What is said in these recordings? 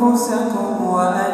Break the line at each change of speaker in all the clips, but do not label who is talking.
وأنفسكم وأن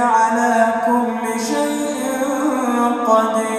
على كل شيء قدير.